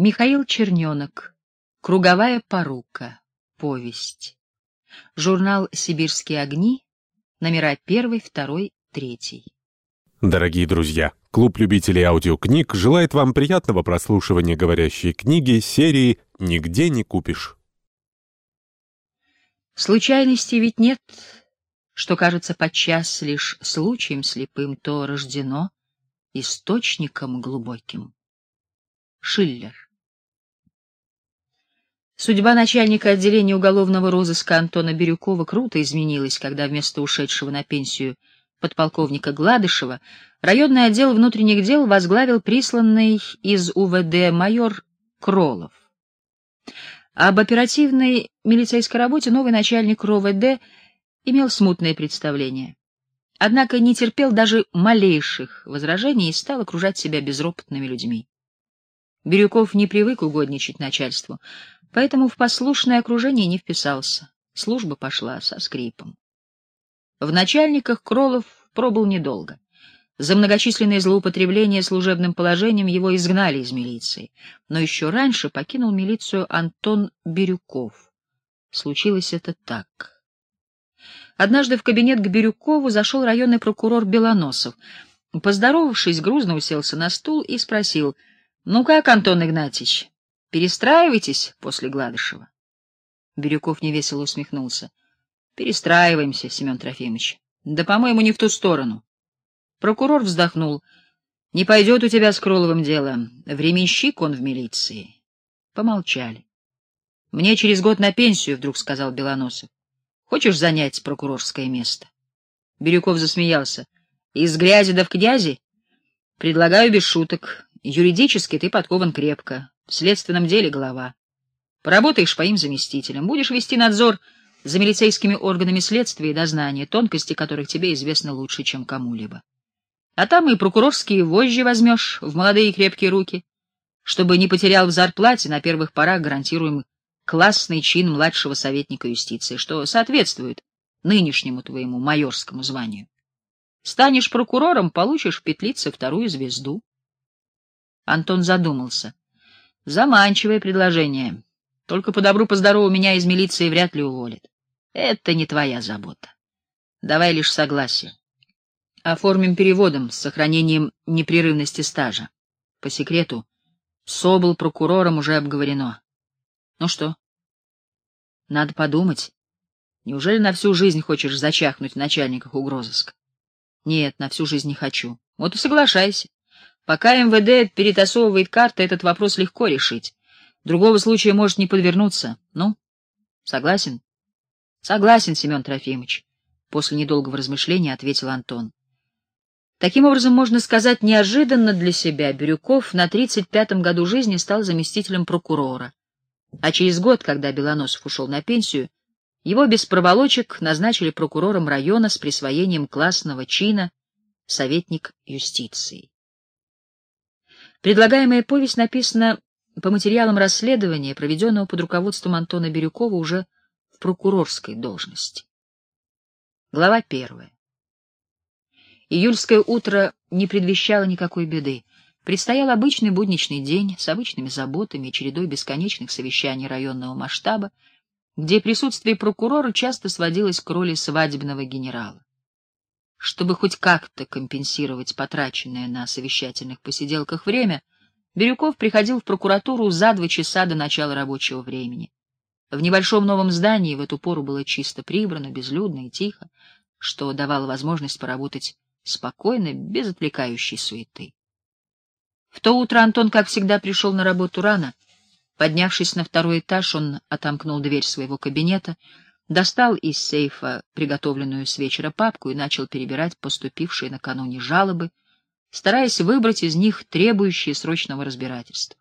Михаил Черненок. Круговая порука. Повесть. Журнал «Сибирские огни». Номера 1, 2, 3. Дорогие друзья, клуб любителей аудиокниг желает вам приятного прослушивания говорящей книги серии «Нигде не купишь». Случайностей ведь нет, что кажется подчас лишь случаем слепым, то рождено источником глубоким. Шиллер. Судьба начальника отделения уголовного розыска Антона Бирюкова круто изменилась, когда вместо ушедшего на пенсию подполковника Гладышева районный отдел внутренних дел возглавил присланный из УВД майор Кролов. Об оперативной милицейской работе новый начальник РОВД имел смутное представление. Однако не терпел даже малейших возражений и стал окружать себя безропотными людьми. Бирюков не привык угодничать начальству, поэтому в послушное окружение не вписался. Служба пошла со скрипом. В начальниках Кролов пробыл недолго. За многочисленные злоупотребления служебным положением его изгнали из милиции, но еще раньше покинул милицию Антон Бирюков. Случилось это так. Однажды в кабинет к Бирюкову зашел районный прокурор Белоносов. Поздоровавшись, грузно уселся на стул и спросил, «Ну как, Антон Игнатьевич, перестраиваетесь после Гладышева?» Бирюков невесело усмехнулся. «Перестраиваемся, Семен Трофимович. Да, по-моему, не в ту сторону». Прокурор вздохнул. «Не пойдет у тебя с Кроловым дело. Временщик он в милиции». Помолчали. «Мне через год на пенсию», — вдруг сказал Белоносов. «Хочешь занять прокурорское место?» Бирюков засмеялся. «Из грязи да в князи?» «Предлагаю без шуток. Юридически ты подкован крепко. В следственном деле голова. Поработаешь по им заместителем. Будешь вести надзор за милицейскими органами следствия и дознания, тонкости которых тебе известны лучше, чем кому-либо. А там и прокурорские вожжи возьмешь в молодые крепкие руки, чтобы не потерял в зарплате, на первых порах гарантируем классный чин младшего советника юстиции, что соответствует нынешнему твоему майорскому званию. Станешь прокурором, получишь в петлице вторую звезду. Антон задумался. Заманчивое предложение. Только по добру, по здорову меня из милиции вряд ли уволят. Это не твоя забота. Давай лишь согласие. Оформим переводом с сохранением непрерывности стажа. По секрету, Собол прокурором уже обговорено. Ну что? Надо подумать. Неужели на всю жизнь хочешь зачахнуть в начальниках угрозыска? Нет, на всю жизнь не хочу. Вот и соглашайся. Пока МВД перетасовывает карты, этот вопрос легко решить. Другого случая может не подвернуться. Ну, согласен? Согласен, Семен Трофимович. После недолгого размышления ответил Антон. Таким образом, можно сказать, неожиданно для себя Бирюков на 35-м году жизни стал заместителем прокурора. А через год, когда Белоносов ушел на пенсию, его без проволочек назначили прокурором района с присвоением классного чина советник юстиции. Предлагаемая повесть написана по материалам расследования, проведенного под руководством Антона Бирюкова уже в прокурорской должности. Глава первая. Июльское утро не предвещало никакой беды. Предстоял обычный будничный день с обычными заботами и чередой бесконечных совещаний районного масштаба, где присутствие прокурора часто сводилось к роли свадебного генерала. Чтобы хоть как-то компенсировать потраченное на совещательных посиделках время, Бирюков приходил в прокуратуру за два часа до начала рабочего времени. В небольшом новом здании в эту пору было чисто прибрано, безлюдно и тихо, что давало возможность поработать спокойно, без отвлекающей суеты. В то утро Антон, как всегда, пришел на работу рано. Поднявшись на второй этаж, он отомкнул дверь своего кабинета — достал из сейфа приготовленную с вечера папку и начал перебирать поступившие накануне жалобы, стараясь выбрать из них требующие срочного разбирательства.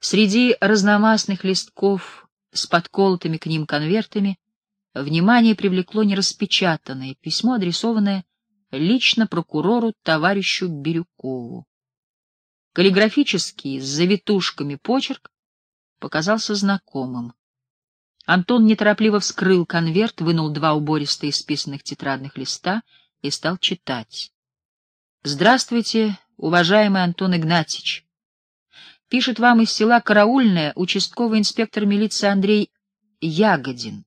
Среди разномастных листков с подколотыми к ним конвертами внимание привлекло нераспечатанное письмо, адресованное лично прокурору товарищу Бирюкову. Каллиграфический с завитушками почерк показался знакомым. Антон неторопливо вскрыл конверт, вынул два убористо исписанных тетрадных листа и стал читать. «Здравствуйте, уважаемый Антон Игнатьевич. Пишет вам из села Караульное участковый инспектор милиции Андрей Ягодин.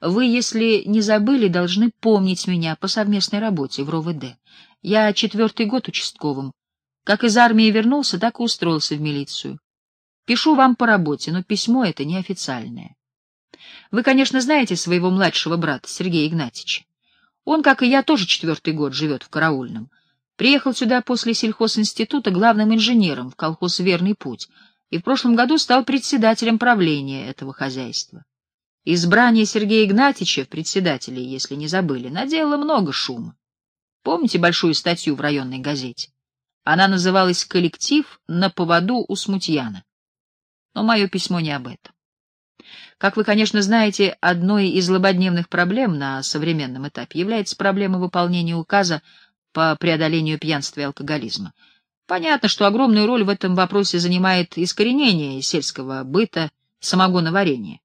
Вы, если не забыли, должны помнить меня по совместной работе в РОВД. Я четвертый год участковым. Как из армии вернулся, так и устроился в милицию. Пишу вам по работе, но письмо это неофициальное. Вы, конечно, знаете своего младшего брата, Сергея Игнатьевича. Он, как и я, тоже четвертый год живет в Караульном. Приехал сюда после сельхозинститута главным инженером в колхоз «Верный путь» и в прошлом году стал председателем правления этого хозяйства. Избрание Сергея Игнатьевича в председателе, если не забыли, наделало много шума. Помните большую статью в районной газете? Она называлась «Коллектив на поводу у Смутьяна». Но мое письмо не об этом. Как вы, конечно, знаете, одной из злободневных проблем на современном этапе является проблема выполнения указа по преодолению пьянства и алкоголизма. Понятно, что огромную роль в этом вопросе занимает искоренение сельского быта самогоноварения.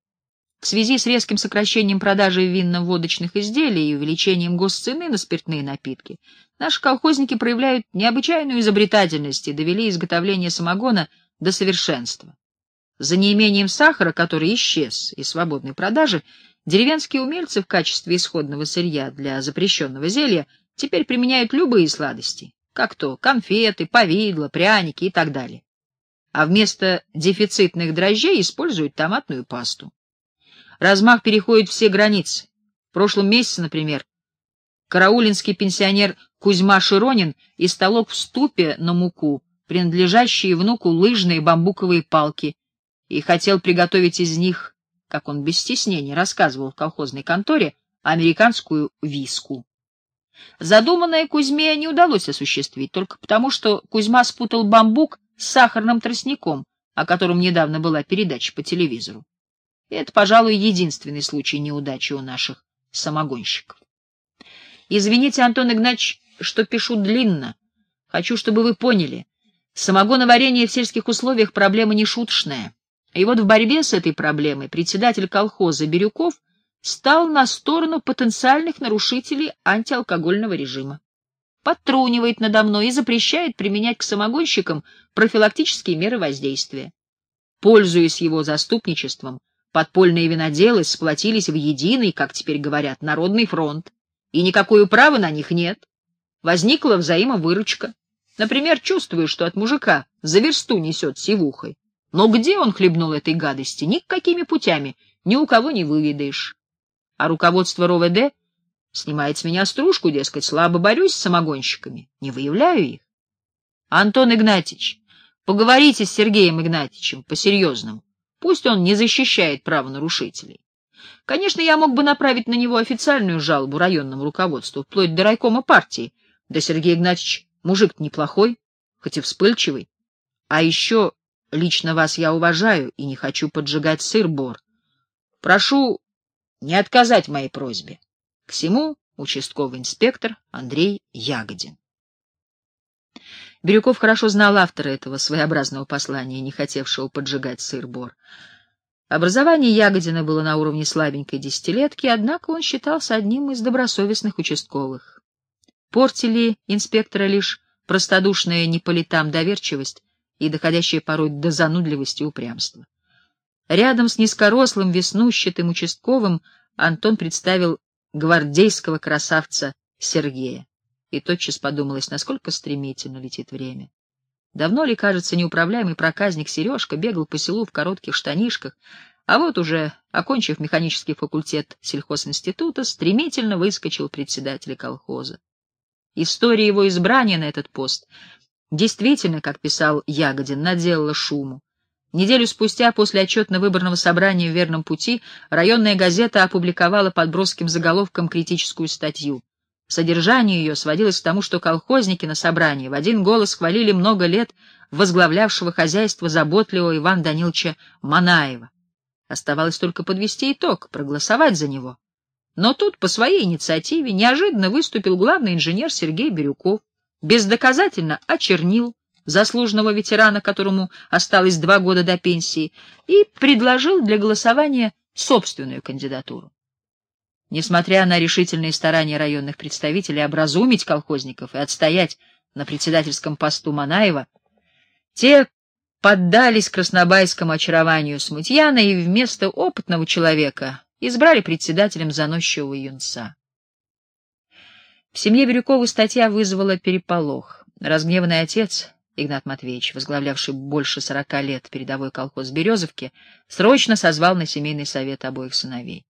В связи с резким сокращением продажи винно-водочных изделий и увеличением госцены на спиртные напитки, наши колхозники проявляют необычайную изобретательность и довели изготовление самогона до совершенства. За неимением сахара, который исчез из свободной продажи, деревенские умельцы в качестве исходного сырья для запрещенного зелья теперь применяют любые сладости, как то конфеты, повидло, пряники и так далее. А вместо дефицитных дрожжей используют томатную пасту. Размах переходит все границы. В прошлом месяце, например, караулинский пенсионер Кузьма Широнин истолок в ступе на муку, принадлежащие внуку лыжные бамбуковые палки, и хотел приготовить из них, как он без стеснения рассказывал в колхозной конторе, американскую виску. Задуманное Кузьме не удалось осуществить, только потому, что Кузьма спутал бамбук с сахарным тростником, о котором недавно была передача по телевизору. Это, пожалуй, единственный случай неудачи у наших самогонщиков. Извините, Антон Игнатьевич, что пишу длинно. Хочу, чтобы вы поняли, самогоноварение в сельских условиях проблема не шуточная. И вот в борьбе с этой проблемой председатель колхоза Бирюков стал на сторону потенциальных нарушителей антиалкогольного режима. Подтрунивает надо мной и запрещает применять к самогонщикам профилактические меры воздействия. Пользуясь его заступничеством, подпольные виноделы сплотились в единый, как теперь говорят, народный фронт, и никакое права на них нет. Возникла взаимовыручка. Например, чувствую, что от мужика за версту несет сивухой. Но где он хлебнул этой гадости, никакими путями, ни у кого не выведаешь. А руководство РОВД снимает с меня стружку, дескать, слабо борюсь с самогонщиками, не выявляю их. Антон Игнатьевич, поговорите с Сергеем Игнатьевичем по-серьезному. Пусть он не защищает правонарушителей. Конечно, я мог бы направить на него официальную жалобу районному руководству, вплоть до райкома партии. Да Сергей Игнатьевич мужик неплохой, хоть и вспыльчивый. А еще Лично вас я уважаю и не хочу поджигать сыр-бор. Прошу не отказать моей просьбе. К всему участковый инспектор Андрей Ягодин. Бирюков хорошо знал автора этого своеобразного послания, не хотевшего поджигать сыр-бор. Образование Ягодина было на уровне слабенькой десятилетки, однако он считался одним из добросовестных участковых. Портили инспектора лишь простодушная не по летам доверчивость и доходящее порой до занудливости упрямства. Рядом с низкорослым, веснущатым участковым Антон представил гвардейского красавца Сергея. И тотчас подумалось, насколько стремительно летит время. Давно ли, кажется, неуправляемый проказник Сережка бегал по селу в коротких штанишках, а вот уже, окончив механический факультет сельхозинститута, стремительно выскочил председатель колхоза. История его избрания на этот пост действительно, как писал Ягодин, наделала шуму. Неделю спустя, после отчетно-выборного собрания в «Верном пути», районная газета опубликовала под броским заголовком критическую статью. Содержание ее сводилось к тому, что колхозники на собрании в один голос хвалили много лет возглавлявшего хозяйство заботливого Ивана Даниловича Манаева. Оставалось только подвести итог, проголосовать за него. Но тут, по своей инициативе, неожиданно выступил главный инженер Сергей Бирюков бездоказательно очернил заслуженного ветерана, которому осталось два года до пенсии, и предложил для голосования собственную кандидатуру. Несмотря на решительные старания районных представителей образумить колхозников и отстоять на председательском посту Манаева, те поддались краснобайскому очарованию смутьяна и вместо опытного человека избрали председателем заносчивого юнца. В семье Бирюкова статья вызвала переполох. Разгневанный отец, Игнат Матвеевич, возглавлявший больше сорока лет передовой колхоз Березовки, срочно созвал на семейный совет обоих сыновей.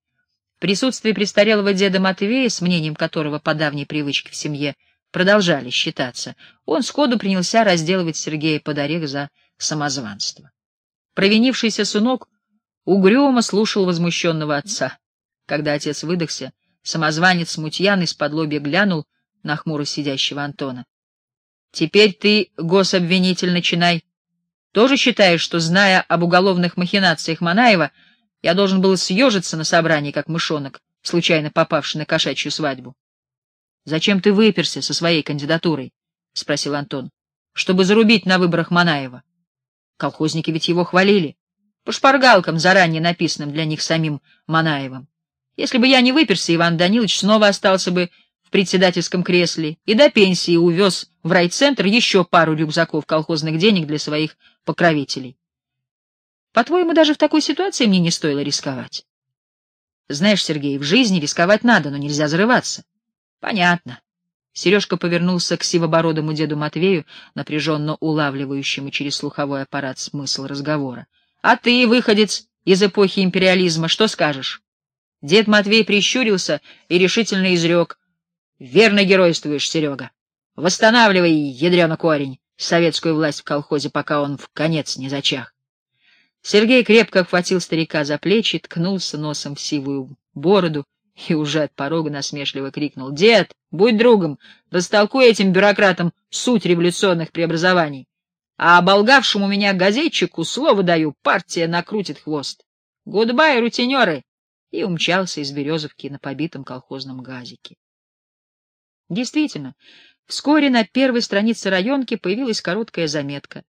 В присутствии престарелого деда Матвея, с мнением которого по давней привычке в семье продолжали считаться, он сходу принялся разделывать Сергея под орех за самозванство. Провинившийся сынок угрюмо слушал возмущенного отца. Когда отец выдохся, самозванец смутьян из-под лобья глянул на хмуро сидящего Антона. — Теперь ты, гособвинитель, начинай. Тоже считаешь, что, зная об уголовных махинациях Манаева, я должен был съежиться на собрании, как мышонок, случайно попавший на кошачью свадьбу? — Зачем ты выперся со своей кандидатурой? — спросил Антон. — Чтобы зарубить на выборах Манаева. Колхозники ведь его хвалили. По шпаргалкам, заранее написанным для них самим Манаевым. Если бы я не выперся, Иван Данилович снова остался бы в председательском кресле и до пенсии увез в райцентр еще пару рюкзаков колхозных денег для своих покровителей. По-твоему, даже в такой ситуации мне не стоило рисковать? Знаешь, Сергей, в жизни рисковать надо, но нельзя зарываться. Понятно. Сережка повернулся к сивобородому деду Матвею, напряженно улавливающему через слуховой аппарат смысл разговора. — А ты, выходец из эпохи империализма, что скажешь? Дед Матвей прищурился и решительно изрек. — Верно геройствуешь, Серега. Восстанавливай, ядрена корень, советскую власть в колхозе, пока он в конец не зачах. Сергей крепко обхватил старика за плечи, ткнулся носом в сивую бороду и уже от порога насмешливо крикнул. — Дед, будь другом, растолкуй этим бюрократам суть революционных преобразований. А оболгавшему меня газетчику слово даю, партия накрутит хвост. Goodbye, рутинеры! И умчался из Березовки на побитом колхозном газике. Действительно, вскоре на первой странице районки появилась короткая заметка.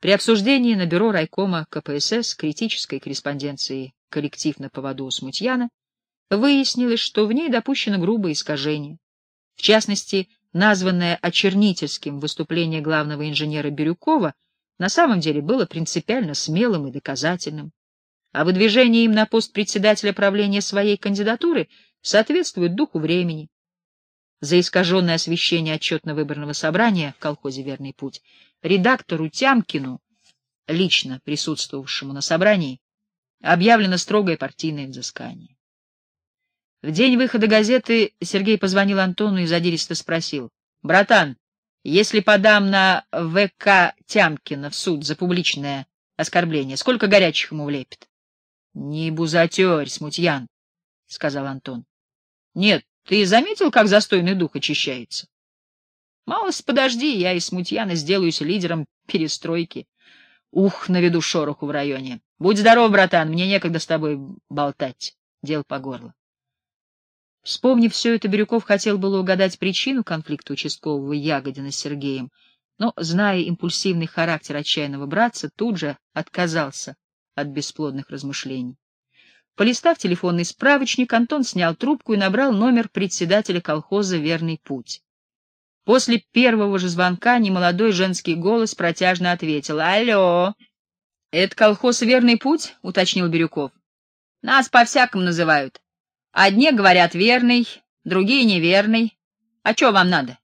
При обсуждении на бюро райкома КПСС критической корреспонденции «Коллектив на поводу у Смутьяна» выяснилось, что в ней допущено грубое искажение. В частности, названное очернительским выступление главного инженера Бирюкова на самом деле было принципиально смелым и доказательным, а выдвижение им на пост председателя правления своей кандидатуры соответствует духу времени. За искаженное освещение отчетно-выборного собрания в колхозе «Верный путь» редактору Тямкину, лично присутствовавшему на собрании, объявлено строгое партийное взыскание. В день выхода газеты Сергей позвонил Антону и задиристо спросил. — Братан, если подам на ВК Тямкина в суд за публичное оскорбление, сколько горячих ему влепит? — Не бузатерь, смутьян, — сказал Антон. — Нет, ты заметил, как застойный дух очищается? — Малость подожди, я из смутьяна сделаюсь лидером перестройки. Ух, наведу шороху в районе. Будь здоров, братан, мне некогда с тобой болтать. Дел по горло. Вспомнив все это, Бирюков хотел было угадать причину конфликта участкового Ягодина с Сергеем, но, зная импульсивный характер отчаянного братца, тут же отказался от бесплодных размышлений. Полистав телефонный справочник, Антон снял трубку и набрал номер председателя колхоза «Верный путь». После первого же звонка немолодой женский голос протяжно ответил «Алло!» «Это колхоз «Верный путь»?» — уточнил Бирюков. «Нас по-всякому называют. Одни говорят верный, другие неверный. А что вам надо?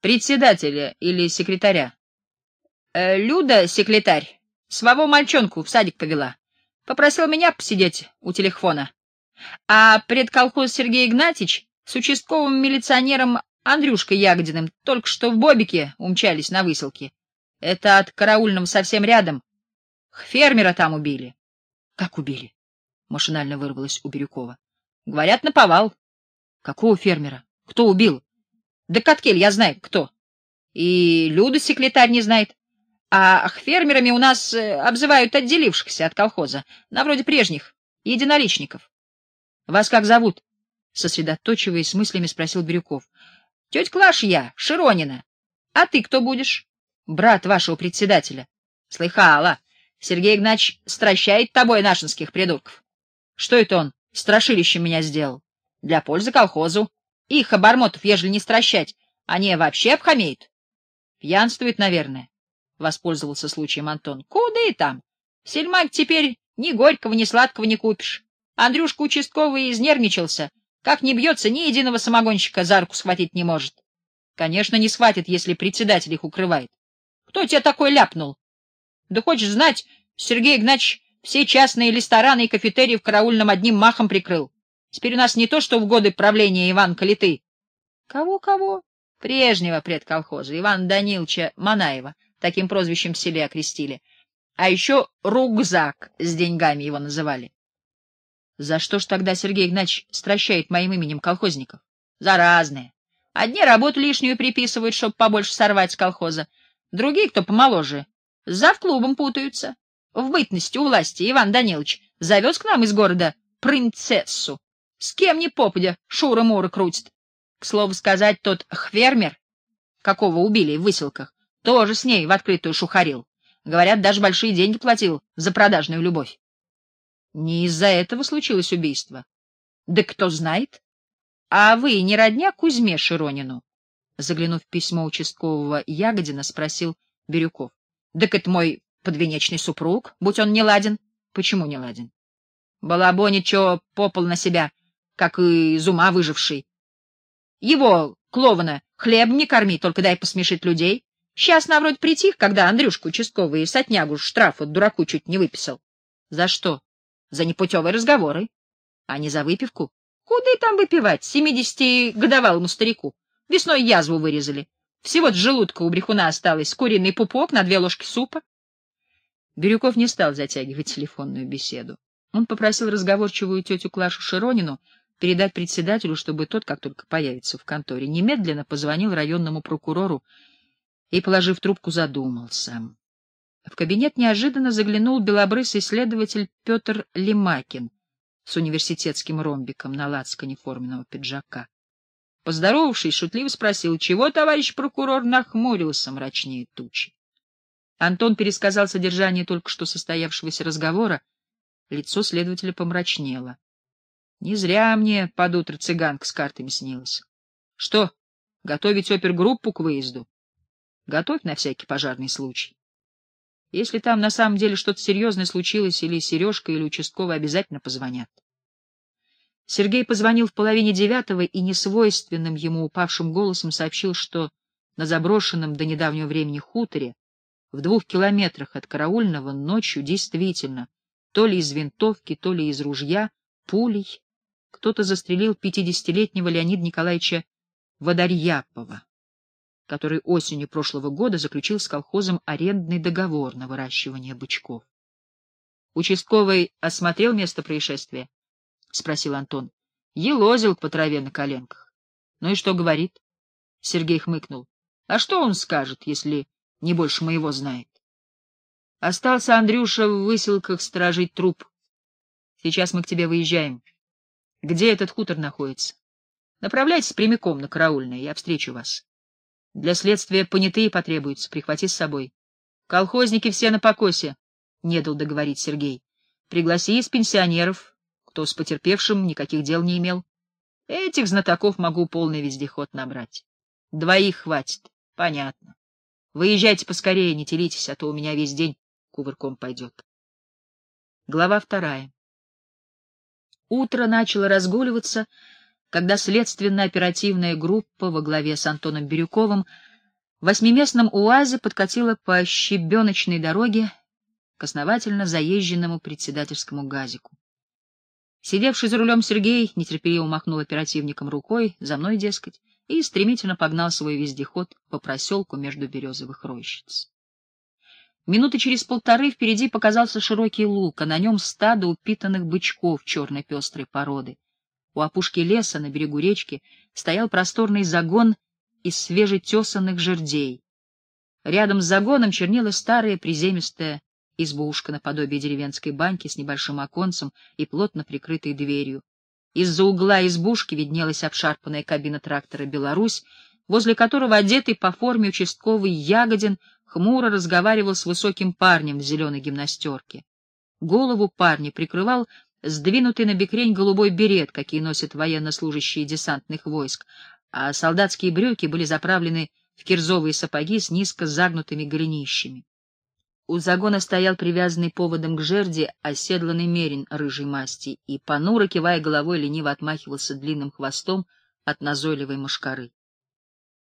Председателя или секретаря? Э, Люда, секретарь, своего мальчонку в садик повела. Попросил меня посидеть у телефона. А предколхоз Сергей Игнатьич с участковым милиционером Андрюшкой Ягодиным только что в Бобике умчались на выселке. Это от караульного совсем рядом. Фермера там убили. — Как убили? — машинально вырвалось у Бирюкова. Говорят, наповал. Какого фермера? Кто убил? Да Каткель, я знаю, кто. И Люда секретарь не знает. А фермерами у нас э, обзывают отделившихся от колхоза, на вроде прежних, единоличников. Вас как зовут? Сосредоточиваясь с мыслями, спросил Бирюков. Тетя Клаш я, Широнина. А ты кто будешь? Брат вашего председателя. Слыхала. Сергей Игнатьевич стращает тобой нашинских придурков. Что это он? Страшилище меня сделал. Для пользы колхозу. Их, обормотов, ежели не стращать, они вообще обхамеют. Пьянствует, наверное. — воспользовался случаем Антон. — Куда и там? Сельмак теперь ни горького, ни сладкого не купишь. Андрюшка участковый изнервничался. Как не бьется, ни единого самогонщика за руку схватить не может. Конечно, не схватит, если председатель их укрывает. Кто тебя такой ляпнул? Да хочешь знать, Сергей Игнатьевич все частные рестораны и кафетерии в караульном одним махом прикрыл. Теперь у нас не то, что в годы правления Иван Калиты. Кого-кого? Прежнего предколхоза, Ивана Даниловича Манаева, таким прозвищем в селе окрестили. А еще Рюкзак с деньгами его называли. За что ж тогда Сергей Игнатьевич стращает моим именем колхозников? За разные. Одни работу лишнюю приписывают, чтобы побольше сорвать с колхоза. Другие, кто помоложе, за в клубом путаются. В бытности у власти Иван Данилович завез к нам из города принцессу. С кем ни попадя, Шура-Мура крутит. К слову сказать, тот хвермер, какого убили в выселках, тоже с ней в открытую шухарил. Говорят, даже большие деньги платил за продажную любовь. Не из-за этого случилось убийство. Да кто знает. А вы не родня Кузьме Широнину? Заглянув в письмо участкового Ягодина, спросил Бирюков. — Так это мой подвенечный супруг, будь он не ладен. — Почему не ладен? — Балабонит, чё попал на себя, как и из ума выживший. Его, Клована, хлеб не корми, только дай посмешить людей. Сейчас на вроде притих, когда Андрюшку участковый сотнягу штраф от дураку чуть не выписал. — За что? — За непутевые разговоры. — А не за выпивку? Куда и там выпивать, семидесятигодовалому старику? Весной язву вырезали. Всего-то желудка у брехуна осталось, куриный пупок на две ложки супа. Бирюков не стал затягивать телефонную беседу. Он попросил разговорчивую тетю Клашу Широнину передать председателю, чтобы тот, как только появится в конторе, немедленно позвонил районному прокурору и, положив трубку, задумался. В кабинет неожиданно заглянул белобрысый следователь Петр Лимакин с университетским ромбиком на лацкане форменного пиджака. Поздоровавшись, шутливо спросил, чего товарищ прокурор нахмурился мрачнее тучи. Антон пересказал содержание только что состоявшегося разговора. Лицо следователя помрачнело. Не зря мне под утро цыганка с картами снилась. Что, готовить опергруппу к выезду? Готовь на всякий пожарный случай. Если там на самом деле что-то серьезное случилось, или Сережка, или участковый обязательно позвонят. Сергей позвонил в половине девятого и несвойственным ему упавшим голосом сообщил, что на заброшенном до недавнего времени хуторе в двух километрах от караульного ночью действительно то ли из винтовки, то ли из ружья, пулей кто-то застрелил пятидесятилетнего Леонида Николаевича Водорьяпова, который осенью прошлого года заключил с колхозом арендный договор на выращивание бычков. Участковый осмотрел место происшествия. — спросил Антон. — Елозил по траве на коленках. — Ну и что говорит? Сергей хмыкнул. — А что он скажет, если не больше моего знает? Остался Андрюша в выселках сторожить труп. Сейчас мы к тебе выезжаем. Где этот хутор находится? Направляйтесь прямиком на караульное, я встречу вас. Для следствия понятые потребуются, прихвати с собой. Колхозники все на покосе, — не дал договорить Сергей. Пригласи из пенсионеров, кто с потерпевшим никаких дел не имел. Этих знатоков могу полный вездеход набрать. Двоих хватит. Понятно. Выезжайте поскорее, не телитесь, а то у меня весь день кувырком пойдет. Глава вторая. Утро начало разгуливаться, когда следственно-оперативная группа во главе с Антоном Бирюковым в восьмиместном УАЗе подкатила по щебеночной дороге к основательно заезженному председательскому газику. Сидевший за рулем Сергей нетерпеливо махнул оперативником рукой, за мной, дескать, и стремительно погнал свой вездеход по проселку между березовых рощиц. Минуты через полторы впереди показался широкий луг, а на нем стадо упитанных бычков черной пестрой породы. У опушки леса на берегу речки стоял просторный загон из свежетесанных жердей. Рядом с загоном чернила старая приземистая избушка наподобие деревенской баньки с небольшим оконцем и плотно прикрытой дверью. Из-за угла избушки виднелась обшарпанная кабина трактора «Беларусь», возле которого одетый по форме участковый Ягодин хмуро разговаривал с высоким парнем в зеленой гимнастерке. Голову парня прикрывал сдвинутый на бекрень голубой берет, какие носят военнослужащие десантных войск, а солдатские брюки были заправлены в кирзовые сапоги с низко загнутыми голенищами. У загона стоял привязанный поводом к жерди оседланный мерин рыжей масти и, понуро кивая головой, лениво отмахивался длинным хвостом от назойливой мошкары.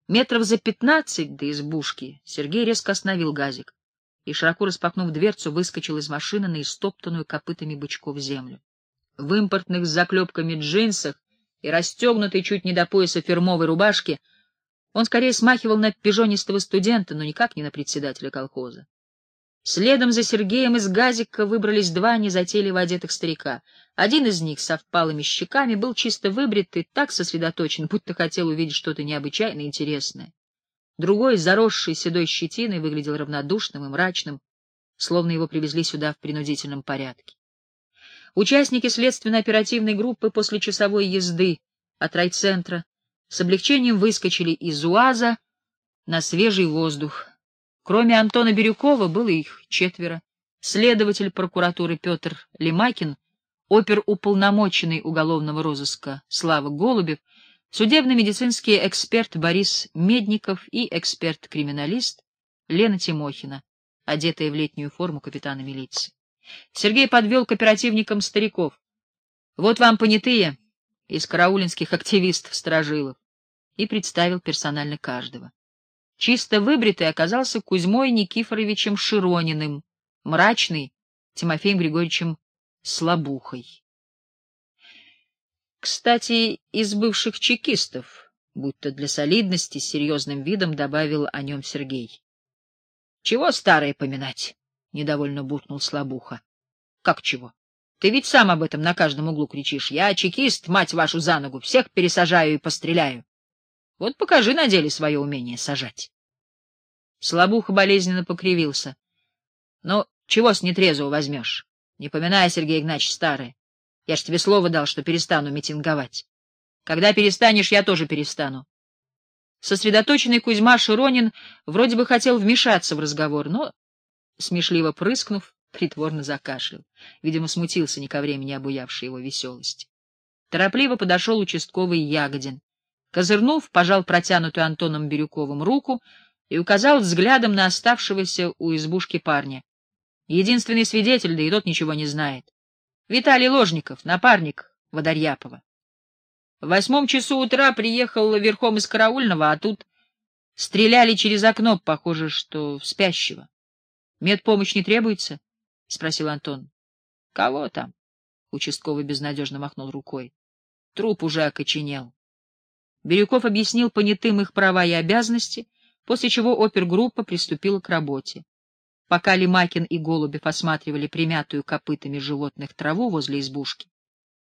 Метров за пятнадцать до избушки Сергей резко остановил газик и, широко распахнув дверцу, выскочил из машины на истоптанную копытами бычков землю. В импортных с заклепками джинсах и расстегнутой чуть не до пояса фирмовой рубашке он скорее смахивал на пижонистого студента, но никак не на председателя колхоза. Следом за Сергеем из газика выбрались два незатейливо одетых старика. Один из них со впалыми щеками был чисто выбрит и так сосредоточен, будто хотел увидеть что-то необычайно интересное. Другой, заросший седой щетиной, выглядел равнодушным и мрачным, словно его привезли сюда в принудительном порядке. Участники следственно-оперативной группы после часовой езды от райцентра с облегчением выскочили из УАЗа на свежий воздух, Кроме Антона Бирюкова было их четверо. Следователь прокуратуры Петр Лемакин, оперуполномоченный уголовного розыска Слава Голубев, судебно-медицинский эксперт Борис Медников и эксперт-криминалист Лена Тимохина, одетая в летнюю форму капитана милиции. Сергей подвел к оперативникам стариков. Вот вам понятые из караулинских активистов-сторожилов и представил персонально каждого. Чисто выбритый оказался Кузьмой Никифоровичем Широниным, мрачный Тимофеем Григорьевичем Слабухой. Кстати, из бывших чекистов, будто для солидности, с серьезным видом добавил о нем Сергей. — Чего старое поминать? — недовольно буркнул Слабуха. — Как чего? Ты ведь сам об этом на каждом углу кричишь. Я чекист, мать вашу за ногу, всех пересажаю и постреляю. Вот покажи на деле свое умение сажать. Слабуха болезненно покривился. — Ну, чего с нетрезвого возьмешь? Не поминай, Сергей Игнатьевич, старый. Я ж тебе слово дал, что перестану митинговать. Когда перестанешь, я тоже перестану. Сосредоточенный Кузьма Широнин вроде бы хотел вмешаться в разговор, но, смешливо прыскнув, притворно закашлял. Видимо, смутился не ко времени обуявшей его веселости. Торопливо подошел участковый Ягодин. Козырнув, пожал протянутую Антоном Бирюковым руку и указал взглядом на оставшегося у избушки парня. Единственный свидетель, да и тот ничего не знает. Виталий Ложников, напарник Водорьяпова. В восьмом часу утра приехал верхом из караульного, а тут стреляли через окно, похоже, что в спящего. — Медпомощь не требуется? — спросил Антон. — Кого там? — участковый безнадежно махнул рукой. Труп уже окоченел. Бирюков объяснил понятым их права и обязанности, после чего опергруппа приступила к работе. Пока Лимакин и Голубев осматривали примятую копытами животных траву возле избушки,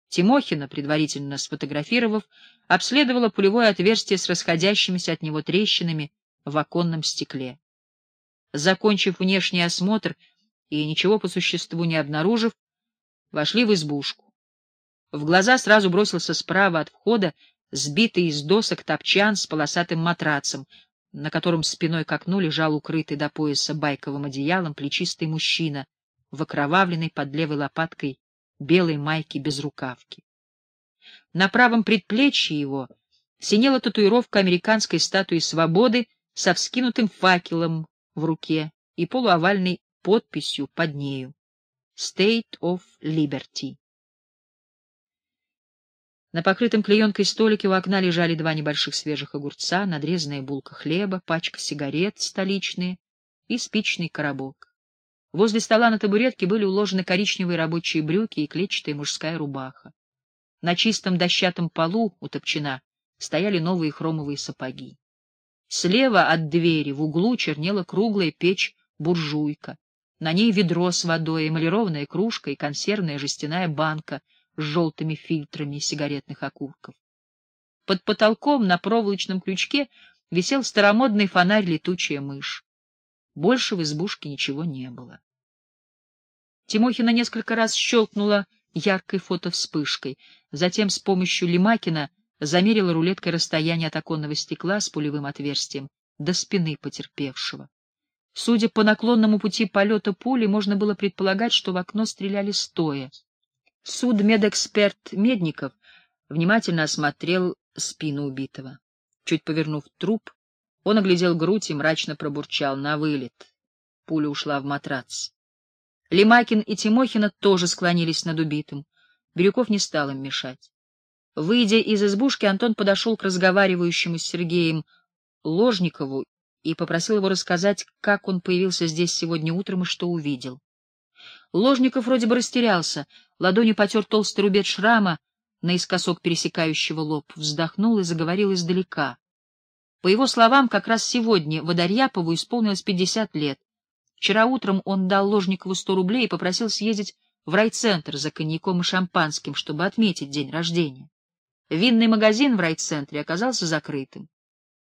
Тимохина, предварительно сфотографировав, обследовала пулевое отверстие с расходящимися от него трещинами в оконном стекле. Закончив внешний осмотр и ничего по существу не обнаружив, вошли в избушку. В глаза сразу бросился справа от входа сбитый из досок топчан с полосатым матрацем, на котором спиной к окну лежал укрытый до пояса байковым одеялом плечистый мужчина в окровавленной под левой лопаткой белой майке без рукавки. На правом предплечье его синела татуировка американской статуи свободы со вскинутым факелом в руке и полуовальной подписью под нею «State of Liberty». На покрытом клеенкой столике у окна лежали два небольших свежих огурца, надрезанная булка хлеба, пачка сигарет столичные и спичный коробок. Возле стола на табуретке были уложены коричневые рабочие брюки и клетчатая мужская рубаха. На чистом дощатом полу у топчина стояли новые хромовые сапоги. Слева от двери в углу чернела круглая печь-буржуйка. На ней ведро с водой, эмалированная кружка и консервная жестяная банка — с желтыми фильтрами сигаретных окурков. Под потолком на проволочном крючке висел старомодный фонарь «Летучая мышь». Больше в избушке ничего не было. Тимохина несколько раз щелкнула яркой фотовспышкой, затем с помощью Лимакина замерила рулеткой расстояние от оконного стекла с пулевым отверстием до спины потерпевшего. Судя по наклонному пути полета пули, можно было предполагать, что в окно стреляли стоя. Судмедэксперт Медников внимательно осмотрел спину убитого. Чуть повернув труп, Он оглядел грудь и мрачно пробурчал на вылет. Пуля ушла в матрац. Лемакин и Тимохина тоже склонились над убитым. Бирюков не стал им мешать. Выйдя из избушки, Антон подошел к разговаривающему с Сергеем Ложникову и попросил его рассказать, как он появился здесь сегодня утром и что увидел. Ложников вроде бы растерялся, ладонью потер толстый рубец шрама, наискосок пересекающего лоб, вздохнул и заговорил издалека. По его словам, как раз сегодня Водорьяпову исполнилось пятьдесят лет. Вчера утром он дал Ложникову сто рублей и попросил съездить в райцентр за коньяком и шампанским, чтобы отметить день рождения. Винный магазин в райцентре оказался закрытым.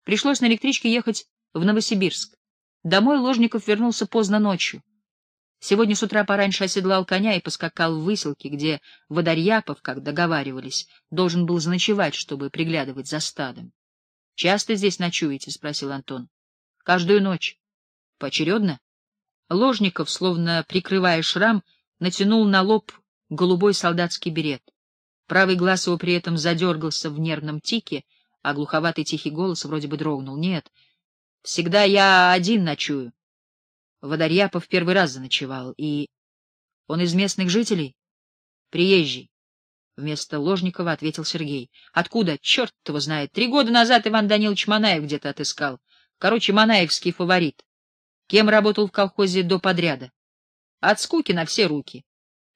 Пришлось на электричке ехать в Новосибирск. Домой Ложников вернулся поздно ночью. Сегодня с утра пораньше оседлал коня и поскакал в выселке, где Водорьяпов, как договаривались, должен был заночевать, чтобы приглядывать за стадом. — Часто здесь ночуете? — спросил Антон. — Каждую ночь. — Поочередно? Ложников, словно прикрывая шрам, натянул на лоб голубой солдатский берет. Правый глаз его при этом задергался в нервном тике, а глуховатый тихий голос вроде бы дрогнул. — Нет, всегда я один ночую. Водорьяпов первый раз заночевал, и... Он из местных жителей? Приезжий. Вместо Ложникова ответил Сергей. Откуда? Черт его знает. Три года назад Иван Данилович Манаев где-то отыскал. Короче, Манаевский фаворит. Кем работал в колхозе до подряда? От скуки на все руки.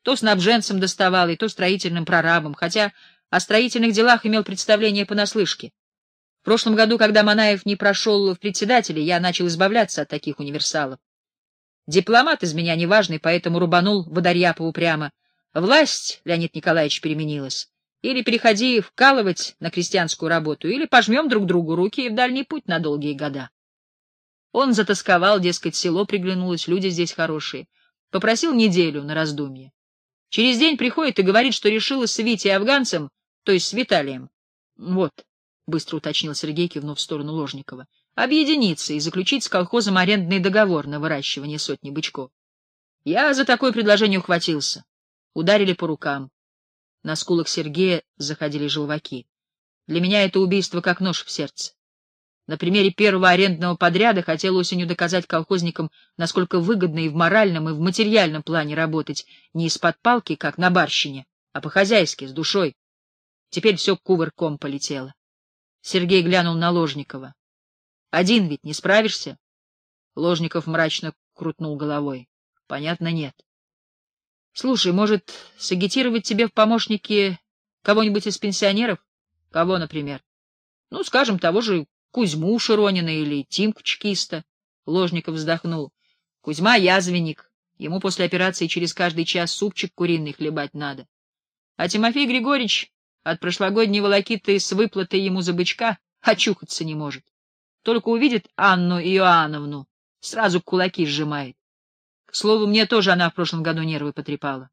То снабженцем доставал, и то строительным прорабом, хотя о строительных делах имел представление понаслышке. В прошлом году, когда Манаев не прошел в председатели, я начал избавляться от таких универсалов. Дипломат из меня неважный, поэтому рубанул Водорьяпову прямо. Власть, Леонид Николаевич, переменилась. Или переходи вкалывать на крестьянскую работу, или пожмем друг другу руки в дальний путь на долгие года. Он затасковал, дескать, село приглянулось, люди здесь хорошие. Попросил неделю на раздумье. Через день приходит и говорит, что решила с Витей афганцем, то есть с Виталием. Вот, — быстро уточнил Сергей, кивнув в сторону Ложникова, — объединиться и заключить с колхозом арендный договор на выращивание сотни бычков. Я за такое предложение ухватился. Ударили по рукам. На скулах Сергея заходили желваки. Для меня это убийство как нож в сердце. На примере первого арендного подряда хотел осенью доказать колхозникам, насколько выгодно и в моральном, и в материальном плане работать не из-под палки, как на барщине, а по-хозяйски, с душой. Теперь все кувырком полетело. Сергей глянул на Ложникова. — Один ведь не справишься? Ложников мрачно крутнул головой. — Понятно, нет. — Слушай, может, сагитировать тебе в помощники кого-нибудь из пенсионеров? — Кого, например? — Ну, скажем, того же Кузьму Широнина или Тимку Чекиста. Ложников вздохнул. Кузьма язвенник. Ему после операции через каждый час супчик куриный хлебать надо. А Тимофей Григорьевич от прошлогодней волокиты с выплатой ему за бычка очухаться не может. Только увидит Анну Иоанновну, сразу кулаки сжимает. К слову, мне тоже она в прошлом году нервы потрепала.